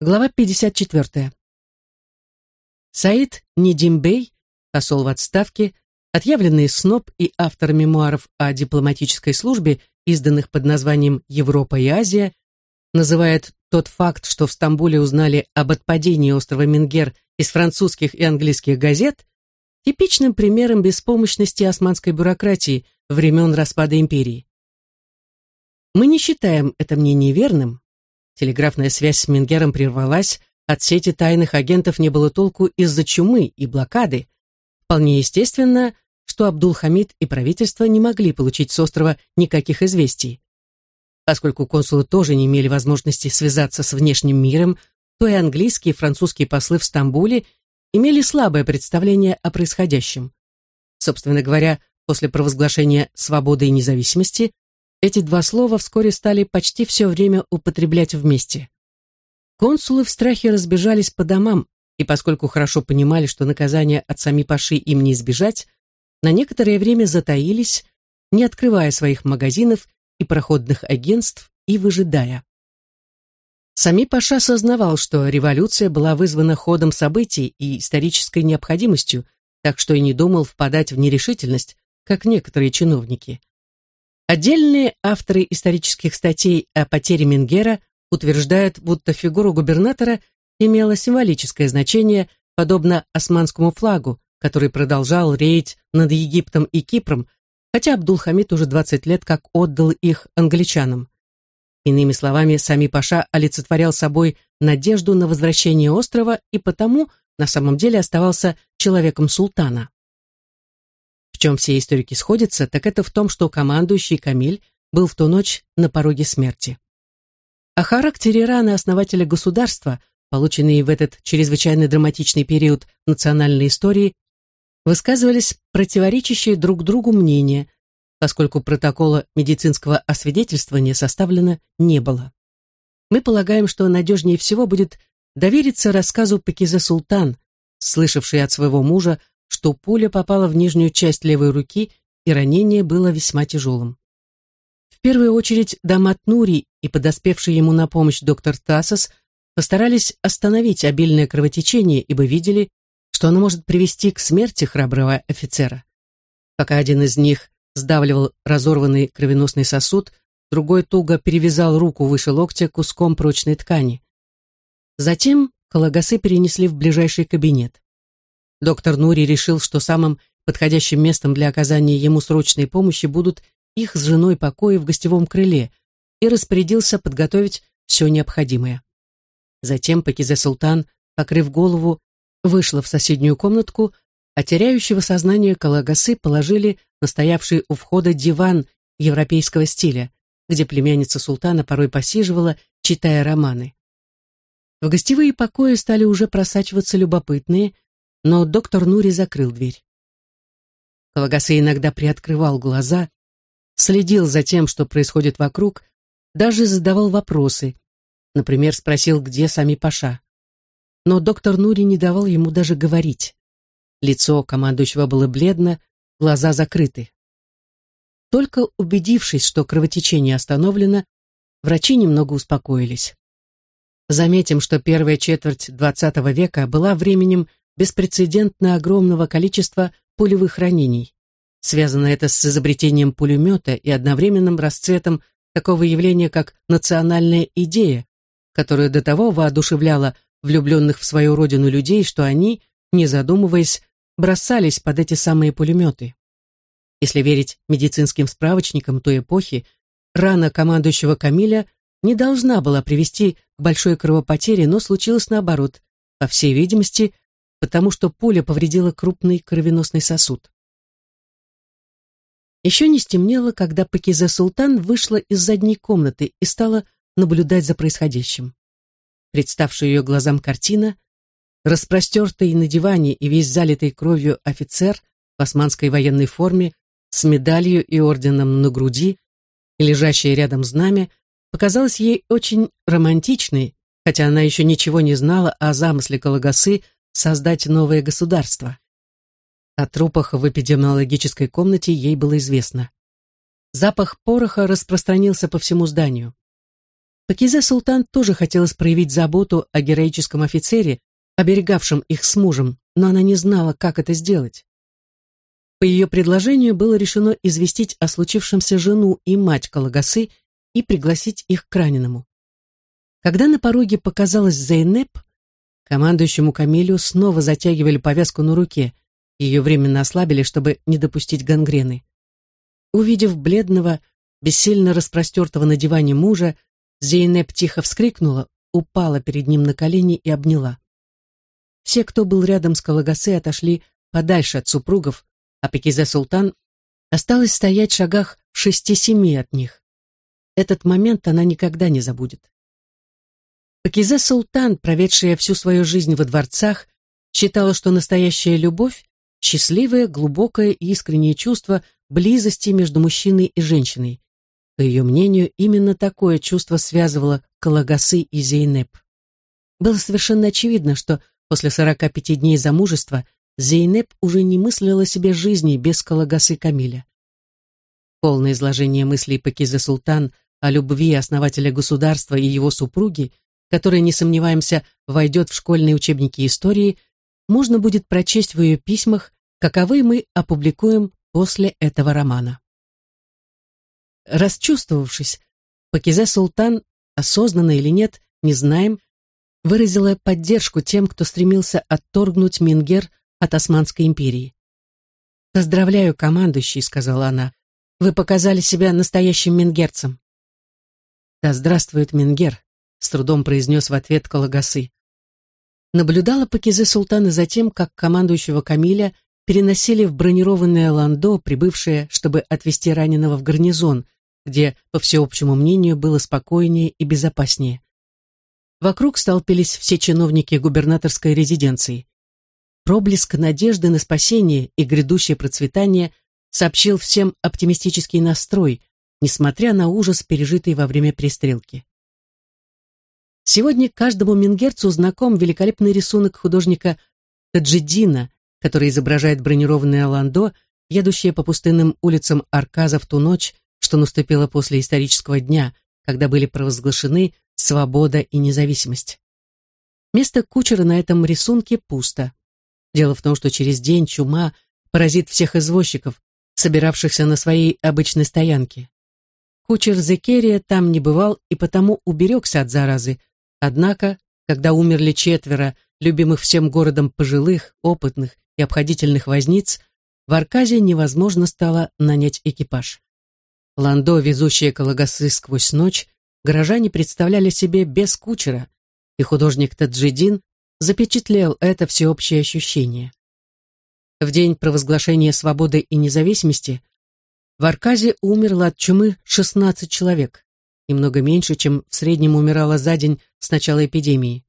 Глава 54. Саид Нидимбей, посол в отставке, отъявленный сноб и автор мемуаров о дипломатической службе, изданных под названием «Европа и Азия», называет тот факт, что в Стамбуле узнали об отпадении острова Менгер из французских и английских газет, типичным примером беспомощности османской бюрократии времен распада империи. Мы не считаем это мнение верным, Телеграфная связь с Менгером прервалась, от сети тайных агентов не было толку из-за чумы и блокады. Вполне естественно, что Абдул-Хамид и правительство не могли получить с острова никаких известий. Поскольку консулы тоже не имели возможности связаться с внешним миром, то и английские и французские послы в Стамбуле имели слабое представление о происходящем. Собственно говоря, после провозглашения свободы и независимости эти два слова вскоре стали почти все время употреблять вместе. Консулы в страхе разбежались по домам, и поскольку хорошо понимали, что наказание от сами Паши им не избежать, на некоторое время затаились, не открывая своих магазинов и проходных агентств и выжидая. Сами Паша осознавал, что революция была вызвана ходом событий и исторической необходимостью, так что и не думал впадать в нерешительность, как некоторые чиновники. Отдельные авторы исторических статей о потере Менгера утверждают, будто фигура губернатора имела символическое значение, подобно османскому флагу, который продолжал реять над Египтом и Кипром, хотя Абдул-Хамид уже 20 лет как отдал их англичанам. Иными словами, сами Паша олицетворял собой надежду на возвращение острова и потому на самом деле оставался человеком султана. В чем все историки сходятся, так это в том, что командующий Камиль был в ту ночь на пороге смерти. О характере раны основателя государства, полученные в этот чрезвычайно драматичный период национальной истории, высказывались противоречащие друг другу мнения, поскольку протокола медицинского освидетельствования составлено не было. Мы полагаем, что надежнее всего будет довериться рассказу Пакиза Султан, слышавшей от своего мужа что пуля попала в нижнюю часть левой руки, и ранение было весьма тяжелым. В первую очередь Дамат Нури и подоспевший ему на помощь доктор Тасос постарались остановить обильное кровотечение, ибо видели, что оно может привести к смерти храброго офицера. Пока один из них сдавливал разорванный кровеносный сосуд, другой туго перевязал руку выше локтя куском прочной ткани. Затем Калагасы перенесли в ближайший кабинет. Доктор Нури решил, что самым подходящим местом для оказания ему срочной помощи будут их с женой покои в гостевом крыле и распорядился подготовить все необходимое. Затем Пакизе Султан, покрыв голову, вышла в соседнюю комнатку, а теряющего сознание Калагасы положили на стоявший у входа диван европейского стиля, где племянница султана порой посиживала, читая романы. В гостевые покои стали уже просачиваться любопытные, но доктор Нури закрыл дверь. Калагасы иногда приоткрывал глаза, следил за тем, что происходит вокруг, даже задавал вопросы. Например, спросил, где сами Паша. Но доктор Нури не давал ему даже говорить. Лицо командующего было бледно, глаза закрыты. Только убедившись, что кровотечение остановлено, врачи немного успокоились. Заметим, что первая четверть XX века была временем беспрецедентно огромного количества пулевых ранений. Связано это с изобретением пулемета и одновременным расцветом такого явления, как национальная идея, которая до того воодушевляла влюбленных в свою родину людей, что они, не задумываясь, бросались под эти самые пулеметы. Если верить медицинским справочникам той эпохи, рана командующего Камиля не должна была привести к большой кровопотере, но случилось наоборот. По всей видимости, потому что пуля повредила крупный кровеносный сосуд. Еще не стемнело, когда Пакиза Султан вышла из задней комнаты и стала наблюдать за происходящим. Представшая ее глазам картина, распростертый на диване и весь залитый кровью офицер в османской военной форме с медалью и орденом на груди и лежащее рядом знамя, показалась ей очень романтичной, хотя она еще ничего не знала о замысле Калагасы создать новое государство. О трупах в эпидемиологической комнате ей было известно. Запах пороха распространился по всему зданию. Пакизе Султан тоже хотелось проявить заботу о героическом офицере, оберегавшем их с мужем, но она не знала, как это сделать. По ее предложению было решено известить о случившемся жену и мать Калагасы и пригласить их к раненому. Когда на пороге показалась Зейнеп, командующему Камилю снова затягивали повязку на руке, ее временно ослабили, чтобы не допустить гангрены. Увидев бледного, бессильно распростертого на диване мужа, Зейнеп тихо вскрикнула, упала перед ним на колени и обняла. Все, кто был рядом с Калагасы, отошли подальше от супругов, а Пекизе Султан осталась стоять в шагах шести-семи от них. Этот момент она никогда не забудет. Пакизе Султан, проведшая всю свою жизнь во дворцах, считала, что настоящая любовь — счастливое, глубокое и искреннее чувство близости между мужчиной и женщиной, по ее мнению, именно такое чувство связывало Калагасы и Зейнеп. Было совершенно очевидно, что после 45 дней замужества Зейнеп уже не мыслила себе жизни без Калагасы Камиля. Полное изложение мыслей Пакиза Султан о любви основателя государства и его супруги, которая, не сомневаемся, войдет в школьные учебники истории, можно будет прочесть в ее письмах, каковы мы опубликуем после этого романа. Расчувствовавшись, Пакизе Султан, осознанно или нет, не знаем, выразила поддержку тем, кто стремился отторгнуть Мингер от Османской империи. «Поздравляю, командующий», — сказала она. «Вы показали себя настоящим мингерцем». «Да здравствует Мингер», — с трудом произнес в ответ Калагасы. Наблюдала Пакизе Султана за тем, как командующего Камиля переносили в бронированное ландо, прибывшее, чтобы отвезти раненого в гарнизон, где, по всеобщему мнению, было спокойнее и безопаснее. Вокруг столпились все чиновники губернаторской резиденции. Проблеск надежды на спасение и грядущее процветание сообщил всем оптимистический настрой, несмотря на ужас, пережитый во время перестрелки. Сегодня каждому мингерцу знаком великолепный рисунок художника Таджидина, который изображает бронированное ландо, едущее по пустынным улицам Арказа в ту ночь, что наступило после исторического дня, когда были провозглашены свобода и независимость. Место кучера на этом рисунке пусто. Дело в том, что через день чума поразит всех извозчиков, собиравшихся на своей обычной стоянке. Кучер Зекерия там не бывал и потому уберегся от заразы, однако, когда умерли четверо любимых всем городом пожилых, опытных и обходительных возниц, в Арказе невозможно стало нанять экипаж. Ландо, везущее Калагасы сквозь ночь, горожане представляли себе без кучера, и художник Таджидин запечатлел это всеобщее ощущение. В день провозглашения свободы и независимости в Арказе умерло от чумы 16 человек, немного меньше, чем в среднем умирало за день с начала эпидемии.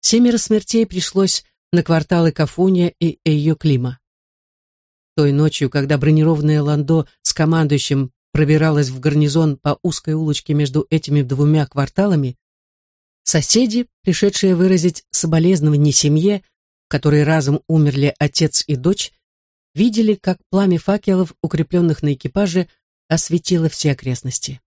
Семеро смертей пришлось на кварталы Кафуния и Эйо-Клима. Той ночью, когда бронированное ландо с командующим пробиралась в гарнизон по узкой улочке между этими двумя кварталами, соседи, пришедшие выразить соболезнование семье, в которой разом умерли отец и дочь, видели, как пламя факелов, укрепленных на экипаже, осветило все окрестности.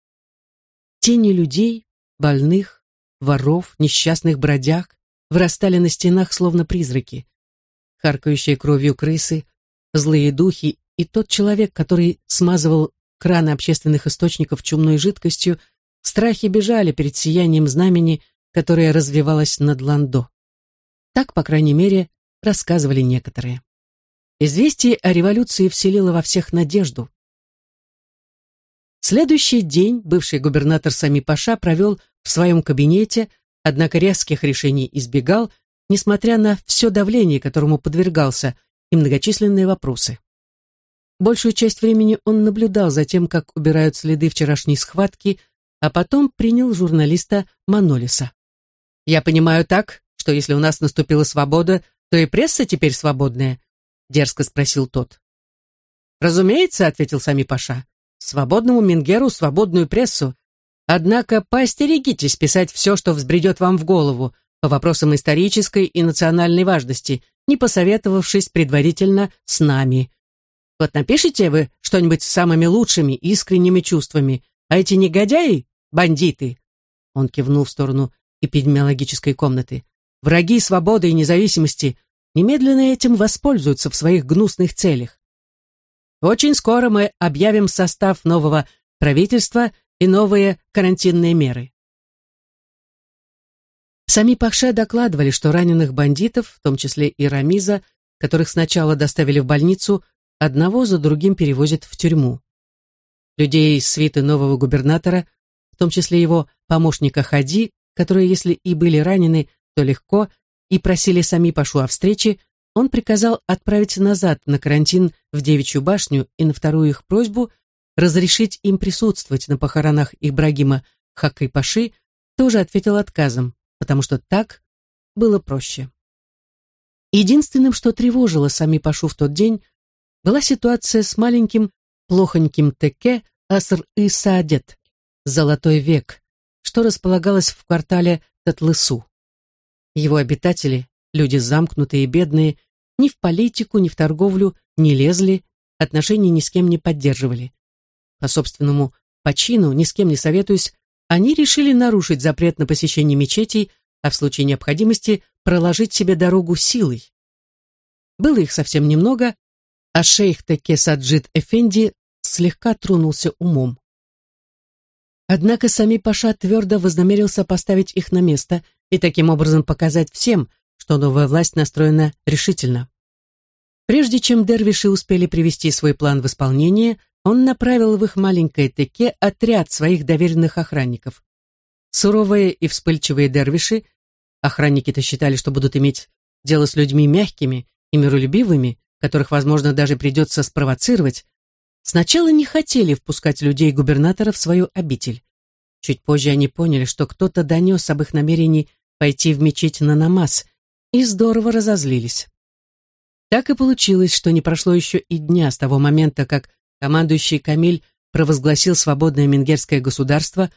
Тени людей, больных, воров, несчастных бродяг вырастали на стенах, словно призраки. Харкающие кровью крысы, злые духи и тот человек, который смазывал краны общественных источников чумной жидкостью, страхи бежали перед сиянием знамени, которое развивалось над Ландо. Так, по крайней мере, рассказывали некоторые. Известие о революции вселило во всех надежду. Следующий день бывший губернатор Сами Паша провел в своем кабинете, однако резких решений избегал, несмотря на все давление, которому подвергался, и многочисленные вопросы. Большую часть времени он наблюдал за тем, как убирают следы вчерашней схватки, а потом принял журналиста Манолиса. «Я понимаю так, что если у нас наступила свобода, то и пресса теперь свободная?» — дерзко спросил тот. «Разумеется», — ответил Сами Паша, — «свободному Мингеру свободную прессу. Однако поостерегитесь писать все, что взбредет вам в голову, по вопросам исторической и национальной важности, не посоветовавшись предварительно с нами. Вот напишите вы что-нибудь с самыми лучшими искренними чувствами, а эти негодяи — бандиты. Он кивнул в сторону эпидемиологической комнаты. «Враги свободы и независимости немедленно этим воспользуются в своих гнусных целях. Очень скоро мы объявим состав нового правительства и новые карантинные меры. Сами Паше докладывали, что раненых бандитов, в том числе и Рамиза, которых сначала доставили в больницу, одного за другим перевозят в тюрьму. Людей из свиты нового губернатора, в том числе его помощника Хади, которые, если и были ранены, то легко, и просили сами Пашу о встрече, он приказал отправить назад на карантин в Девичью башню и на вторую их просьбу разрешить им присутствовать на похоронах Ибрагима Хакай-Паши тоже ответил отказом, потому что так было проще. Единственным, что тревожило сами Пашу в тот день, была ситуация с маленьким плохоньким Теке Аср-и Саадет, Золотой век, что располагалось в квартале Татлысу. Его обитатели, люди замкнутые и бедные, ни в политику, ни в торговлю не лезли, отношений ни с кем не поддерживали. По собственному почину, ни с кем не советуясь, они решили нарушить запрет на посещение мечетей, а в случае необходимости проложить себе дорогу силой. Было их совсем немного, а шейх Теке Саджид Эфенди слегка тронулся умом. Однако сами Паша твердо вознамерился поставить их на место и таким образом показать всем, что новая власть настроена решительно. Прежде чем дервиши успели привести свой план в исполнение, он направил в их маленькое теке отряд своих доверенных охранников. Суровые и вспыльчивые дервиши, охранники-то считали, что будут иметь дело с людьми мягкими и миролюбивыми, которых, возможно, даже придется спровоцировать, сначала не хотели впускать людей губернатора в свою обитель. Чуть позже они поняли, что кто-то донес об их намерении пойти в мечеть на намаз, и здорово разозлились. Так и получилось, что не прошло еще и дня с того момента, как Командующий Камиль провозгласил свободное менгерское государство,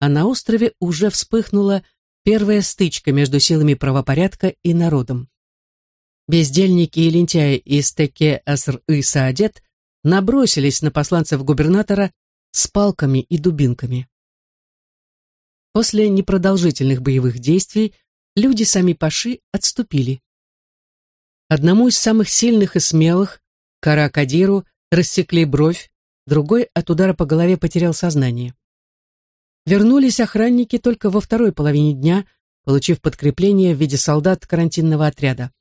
а на острове уже вспыхнула первая стычка между силами правопорядка и народом. Бездельники и лентяи из Теке Аср-и Саадет набросились на посланцев губернатора с палками и дубинками. После непродолжительных боевых действий люди сами Паши отступили. Одному из самых сильных и смелых, Кара Кадиру, рассекли бровь, другой от удара по голове потерял сознание. Вернулись охранники только во второй половине дня, получив подкрепление в виде солдат карантинного отряда.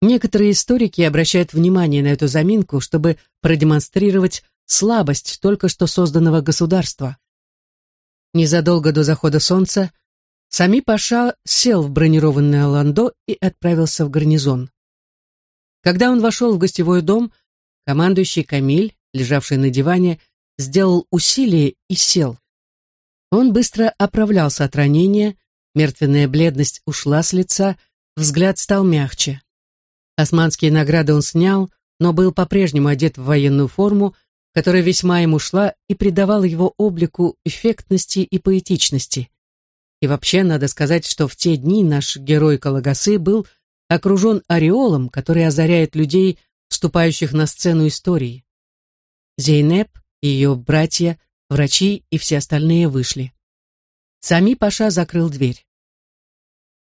Некоторые историки обращают внимание на эту заминку, чтобы продемонстрировать слабость только что созданного государства. Незадолго до захода солнца Сами Паша сел в бронированное ландо и отправился в гарнизон. Когда он вошел в гостевой дом, Командующий Камиль, лежавший на диване, сделал усилие и сел. Он быстро оправлялся от ранения, мертвенная бледность ушла с лица, взгляд стал мягче. Османские награды он снял, но был по-прежнему одет в военную форму, которая весьма ему шла и придавала его облику эффектности и поэтичности. И вообще, надо сказать, что в те дни наш герой Калагасы был окружен ореолом, который озаряет людей вступающих на сцену истории. Зейнеп, ее братья, врачи и все остальные вышли. Сами Паша закрыл дверь.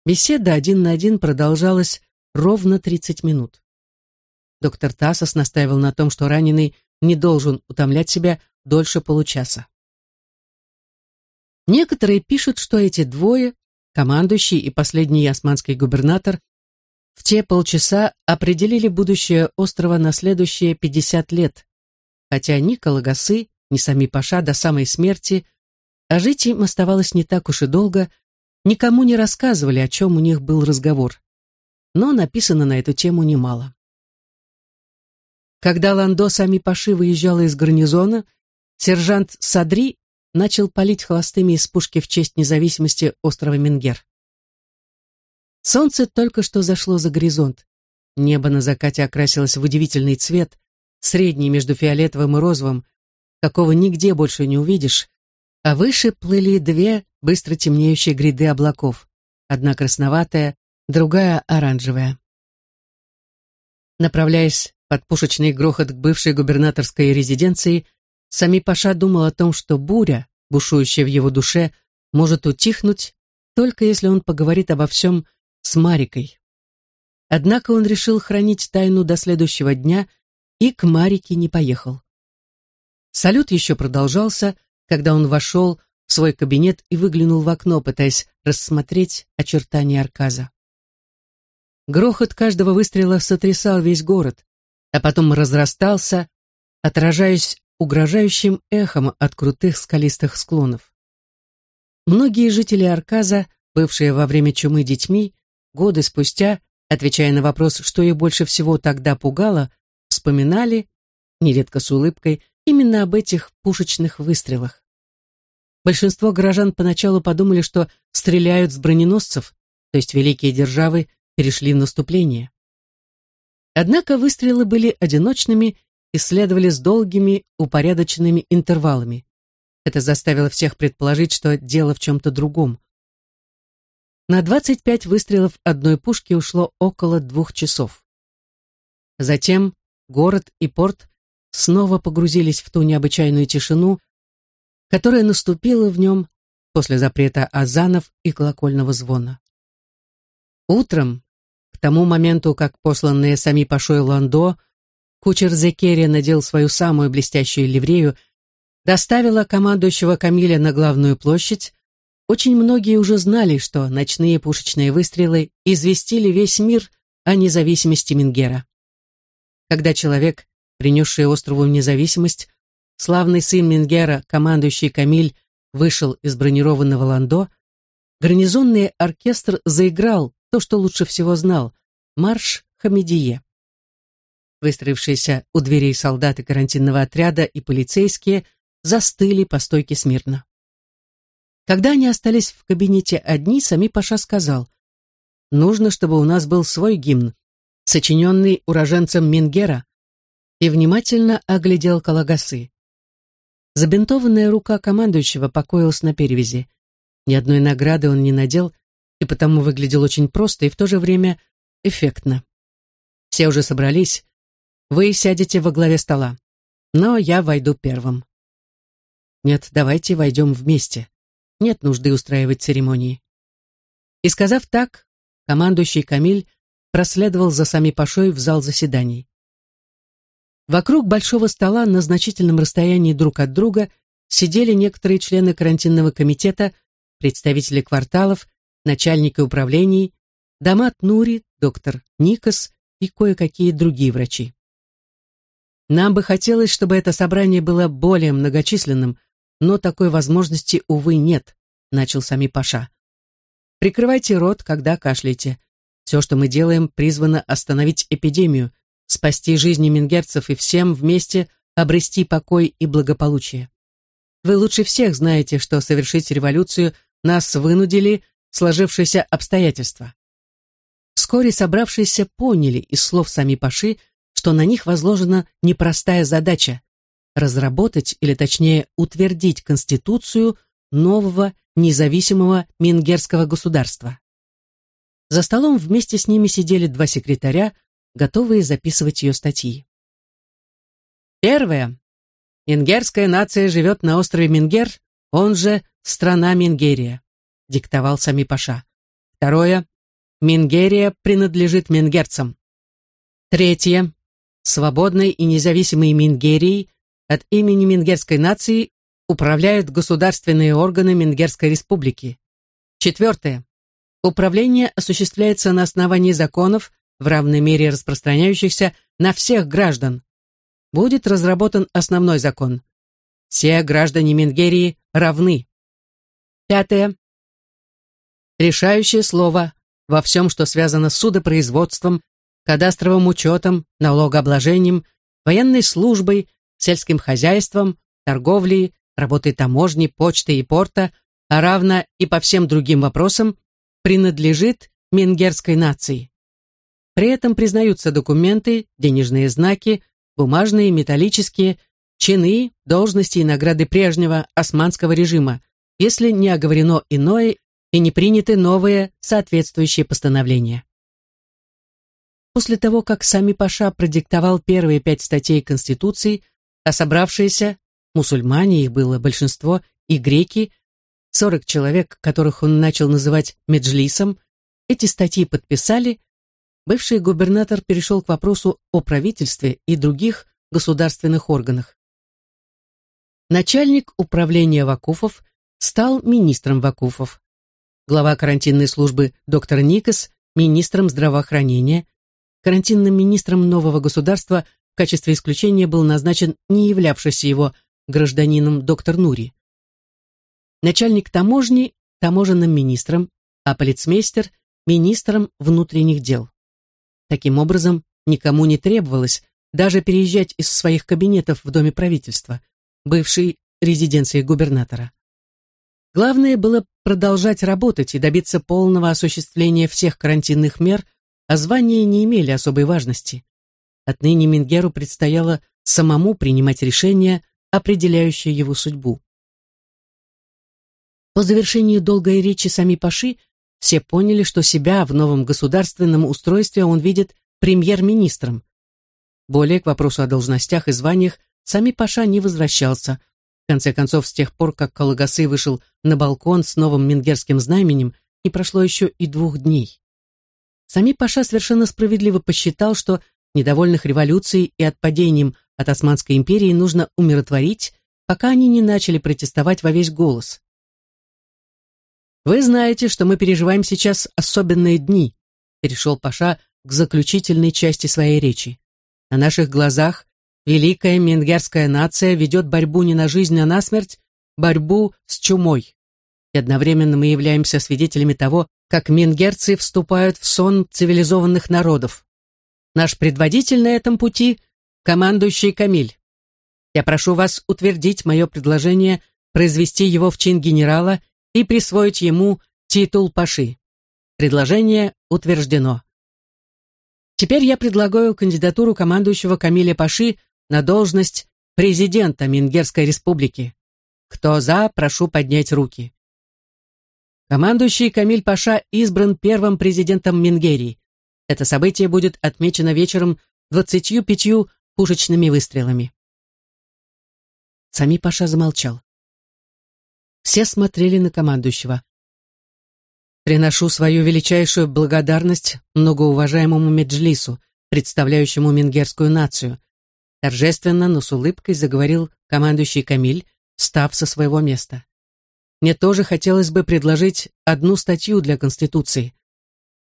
Беседа один на один продолжалась ровно 30 минут. Доктор Тасос настаивал на том, что раненый не должен утомлять себя дольше получаса. Некоторые пишут, что эти двое, командующий и последний османский губернатор, в те полчаса определили будущее острова на следующие 50 лет, хотя ни Калагасы, ни сами Паша до самой смерти, а жить им оставалось не так уж и долго, никому не рассказывали, о чем у них был разговор. Но написано на эту тему немало. Когда Ландо сами Паши выезжала из гарнизона, сержант Садри начал палить холостыми из пушки в честь независимости острова Менгер. Солнце только что зашло за горизонт. Небо на закате окрасилось в удивительный цвет, средний между фиолетовым и розовым, какого нигде больше не увидишь, а выше плыли две быстро темнеющие гряды облаков, одна красноватая, другая оранжевая. Направляясь под пушечный грохот к бывшей губернаторской резиденции, Сами Паша думал о том, что буря, бушующая в его душе, может утихнуть, только если он поговорит обо всем с Марикой. Однако он решил хранить тайну до следующего дня и к Марике не поехал. Салют еще продолжался, когда он вошел в свой кабинет и выглянул в окно, пытаясь рассмотреть очертания Арказа. Грохот каждого выстрела сотрясал весь город, а потом разрастался, отражаясь угрожающим эхом от крутых скалистых склонов. Многие жители Арказа, бывшие во время чумы детьми, годы спустя, отвечая на вопрос, что их больше всего тогда пугало, вспоминали, нередко с улыбкой, именно об этих пушечных выстрелах. Большинство горожан поначалу подумали, что стреляют с броненосцев, то есть великие державы перешли в наступление. Однако выстрелы были одиночными и следовали с долгими, упорядоченными интервалами. Это заставило всех предположить, что дело в чем-то другом. На 25 выстрелов одной пушки ушло около двух часов. Затем город и порт снова погрузились в ту необычайную тишину, которая наступила в нем после запрета азанов и колокольного звона. Утром, к тому моменту, как посланные сами Пашой Ландо Кучер Зекерия надел свою самую блестящую ливрею, доставила командующего Камиля на главную площадь. Очень многие уже знали, что ночные пушечные выстрелы известили весь мир о независимости Мингера. Когда человек, принесший острову независимость, славный сын Мингера, командующий Камиль, вышел из бронированного ландо, гарнизонный оркестр заиграл то, что лучше всего знал — марш Хамедие. Выстроившиеся у дверей солдаты карантинного отряда и полицейские застыли по стойке смирно. Когда они остались в кабинете одни, сами Паша сказал, «Нужно, чтобы у нас был свой гимн, сочиненный уроженцем Мингера», и внимательно оглядел Калагасы. Забинтованная рука командующего покоилась на перевязи. Ни одной награды он не надел, и потому выглядел очень просто и в то же время эффектно. Все уже собрались, вы сядете во главе стола, но я войду первым. Нет, давайте войдем вместе. Нет нужды устраивать церемонии. И сказав так, командующий Камиль проследовал за сами Пашой в зал заседаний. Вокруг большого стола на значительном расстоянии друг от друга сидели некоторые члены карантинного комитета, представители кварталов, начальники управлений, Дамат Нури, доктор Никос и кое-какие другие врачи. Нам бы хотелось, чтобы это собрание было более многочисленным, но такой возможности, увы, нет, начал сами Паша. Прикрывайте рот, когда кашляете. Все, что мы делаем, призвано остановить эпидемию, спасти жизни мингерцев и всем вместе обрести покой и благополучие. Вы лучше всех знаете, что совершить революцию нас вынудили сложившиеся обстоятельства. Вскоре собравшиеся поняли из слов сами Паши, что на них возложена непростая задача – разработать, или точнее утвердить конституцию нового независимого мингерского государства. За столом вместе с ними сидели два секретаря, готовые записывать ее статьи. Первое. Мингерская нация живет на острове Мингер, он же страна Мингерия, диктовал сами Паша. Второе. Мингерия принадлежит мингерцам. Третье свободной и независимой Мингерии от имени Мингерской нации управляют государственные органы Мингерской республики. Четвертое. Управление осуществляется на основании законов, в равной мере распространяющихся на всех граждан. Будет разработан основной закон. Все граждане Мингерии равны. Пятое. Решающее слово во всем, что связано с судопроизводством, кадастровым учетом, налогообложением, военной службой, сельским хозяйством, торговлей, работой таможни, почты и порта, а равно и по всем другим вопросам, принадлежит мингерской нации. При этом признаются документы, денежные знаки, бумажные, металлические, чины, должности и награды прежнего османского режима, если не оговорено иное и не приняты новые соответствующие постановления. После того, как сами Паша продиктовал первые пять статей Конституции, а собравшиеся, мусульмане, их было большинство, и греки, 40 человек, которых он начал называть Меджлисом, эти статьи подписали, бывший губернатор перешел к вопросу о правительстве и других государственных органах. Начальник управления Вакуфов стал министром Вакуфов. Глава карантинной службы доктор Никас – министром здравоохранения. Карантинным министром нового государства в качестве исключения был назначен не являвшийся его гражданином доктор Нури. Начальник таможни – таможенным министром, а полицмейстер – министром внутренних дел. Таким образом, никому не требовалось даже переезжать из своих кабинетов в доме правительства, бывшей резиденции губернатора. Главное было продолжать работать и добиться полного осуществления всех карантинных мер, а звания не имели особой важности. Отныне Мингеру предстояло самому принимать решения, определяющие его судьбу. По завершении долгой речи сами Паши все поняли, что себя в новом государственном устройстве он видит премьер-министром. Более к вопросу о должностях и званиях сами Паша не возвращался. В конце концов, с тех пор, как Калагасы вышел на балкон с новым мингерским знаменем, не прошло еще и двух дней. Сами Паша совершенно справедливо посчитал, что недовольных революцией и отпадением от Османской империи нужно умиротворить, пока они не начали протестовать во весь голос. «Вы знаете, что мы переживаем сейчас особенные дни», перешел Паша к заключительной части своей речи. «На наших глазах великая менгерская нация ведет борьбу не на жизнь, а на смерть, борьбу с чумой. И одновременно мы являемся свидетелями того, как менгерцы вступают в сон цивилизованных народов. Наш предводитель на этом пути – командующий Камиль. Я прошу вас утвердить мое предложение произвести его в чин генерала и присвоить ему титул Паши. Предложение утверждено. Теперь я предлагаю кандидатуру командующего Камиля Паши на должность президента Мингерской республики. Кто за, прошу поднять руки. Командующий Камиль Паша избран первым президентом Мингерии. Это событие будет отмечено вечером 25 пушечными выстрелами. Сами Паша замолчал. Все смотрели на командующего. Приношу свою величайшую благодарность многоуважаемому Меджлису, представляющему мингерскую нацию. Торжественно, но с улыбкой заговорил командующий Камиль, встав со своего места. Мне тоже хотелось бы предложить одну статью для Конституции.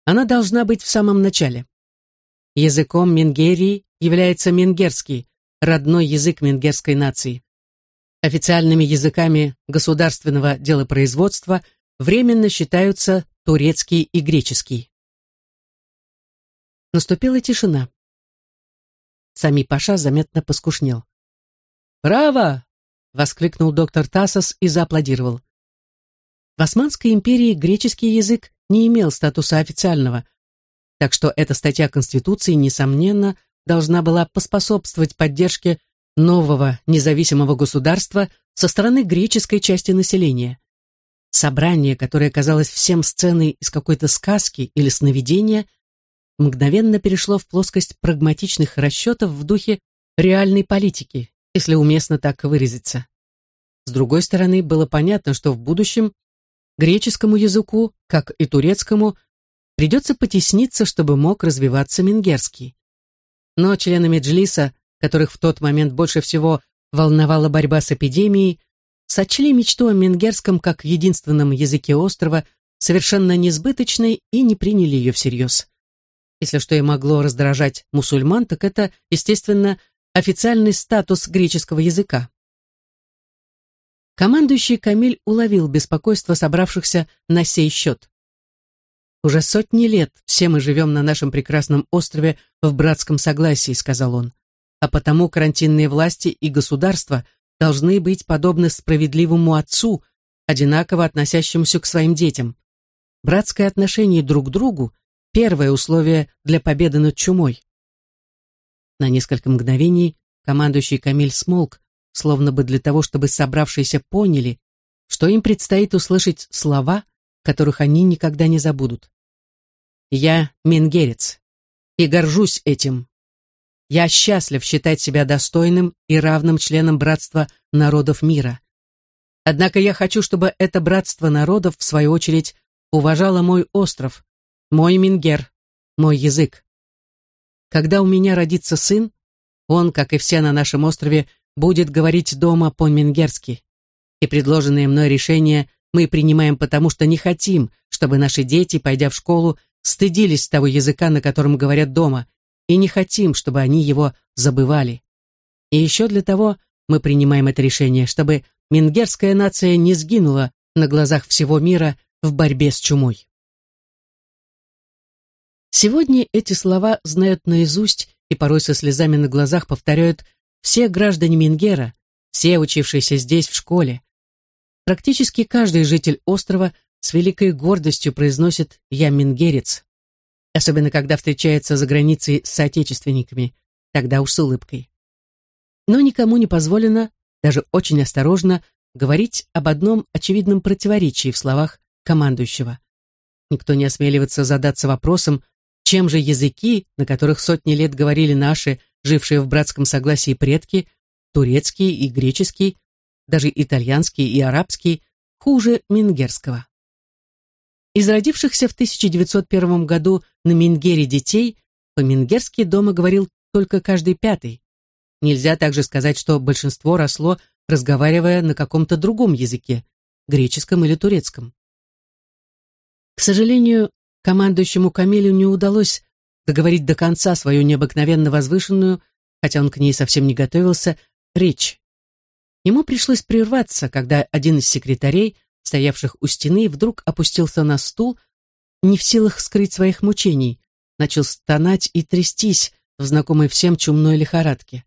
Она должна быть в самом начале. Языком Мингерии является мингерский, родной язык мингерской нации. Официальными языками государственного делопроизводства временно считаются турецкий и греческий. Наступила тишина. Сами Паша заметно поскушнел. «Браво!» — воскликнул доктор Тасос и зааплодировал. В Османской империи греческий язык не имел статуса официального, так что эта статья Конституции, несомненно, должна была поспособствовать поддержке нового независимого государства со стороны греческой части населения. Собрание, которое казалось всем сценой из какой-то сказки или сновидения, мгновенно перешло в плоскость прагматичных расчетов в духе реальной политики, если уместно так выразиться. С другой стороны, было понятно, что в будущем греческому языку, как и турецкому, придется потесниться, чтобы мог развиваться мингерский. Но члены Меджлиса которых в тот момент больше всего волновала борьба с эпидемией, сочли мечту о менгерском как единственном языке острова совершенно несбыточной и не приняли ее всерьез. Если что и могло раздражать мусульман, так это, естественно, официальный статус греческого языка. Командующий Камиль уловил беспокойство собравшихся на сей счет. «Уже сотни лет все мы живем на нашем прекрасном острове в братском согласии», — сказал он а потому карантинные власти и государства должны быть подобны справедливому отцу, одинаково относящемуся к своим детям. Братское отношение друг к другу – первое условие для победы над чумой. На несколько мгновений командующий Камиль смолк, словно бы для того, чтобы собравшиеся поняли, что им предстоит услышать слова, которых они никогда не забудут. «Я мингерец и горжусь этим», я счастлив считать себя достойным и равным членом братства народов мира. Однако я хочу, чтобы это братство народов, в свою очередь, уважало мой остров, мой Мингер, мой язык. Когда у меня родится сын, он, как и все на нашем острове, будет говорить дома по-мингерски. И предложенное мной решение мы принимаем потому, что не хотим, чтобы наши дети, пойдя в школу, стыдились того языка, на котором говорят дома, и не хотим, чтобы они его забывали. И еще для того мы принимаем это решение, чтобы мингерская нация не сгинула на глазах всего мира в борьбе с чумой. Сегодня эти слова знают наизусть и порой со слезами на глазах повторяют все граждане Мингера, все учившиеся здесь в школе. Практически каждый житель острова с великой гордостью произносит «я мингерец», особенно когда встречается за границей с соотечественниками, тогда уж с улыбкой. Но никому не позволено, даже очень осторожно, говорить об одном очевидном противоречии в словах командующего. Никто не осмеливается задаться вопросом, чем же языки, на которых сотни лет говорили наши, жившие в братском согласии предки, турецкий и греческий, даже итальянский и арабский, хуже мингерского? Из родившихся в 1901 году на Мингере детей по-мингерски дома говорил только каждый пятый. Нельзя также сказать, что большинство росло, разговаривая на каком-то другом языке, греческом или турецком. К сожалению, командующему Камилю не удалось договорить до конца свою необыкновенно возвышенную, хотя он к ней совсем не готовился, речь. Ему пришлось прерваться, когда один из секретарей, стоявших у стены, вдруг опустился на стул, не в силах скрыть своих мучений, начал стонать и трястись в знакомой всем чумной лихорадке.